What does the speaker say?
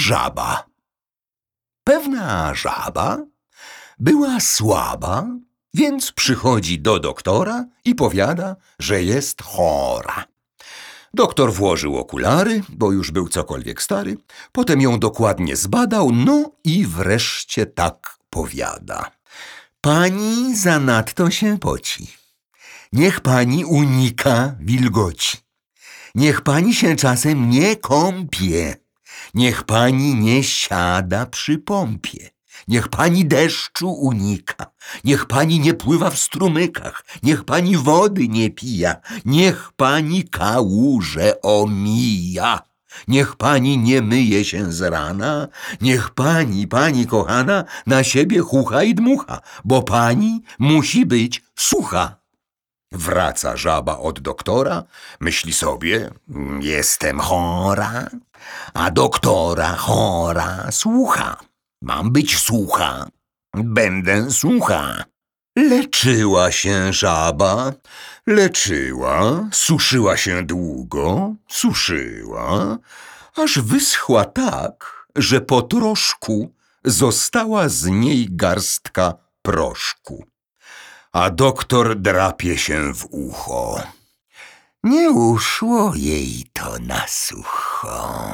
żaba. Pewna żaba była słaba, więc przychodzi do doktora i powiada, że jest chora. Doktor włożył okulary, bo już był cokolwiek stary, potem ją dokładnie zbadał, no i wreszcie tak powiada. Pani zanadto się poci. Niech pani unika wilgoci. Niech pani się czasem nie kąpie. Niech pani nie siada przy pompie. Niech pani deszczu unika. Niech pani nie pływa w strumykach. Niech pani wody nie pija. Niech pani kałuże omija. Niech pani nie myje się z rana. Niech pani, pani kochana, na siebie chucha i dmucha, bo pani musi być sucha. Wraca żaba od doktora, myśli sobie, jestem chora, a doktora chora słucha. Mam być sucha, będę sucha. Leczyła się żaba, leczyła, suszyła się długo, suszyła, aż wyschła tak, że po troszku została z niej garstka proszku a doktor drapie się w ucho. Nie uszło jej to na sucho.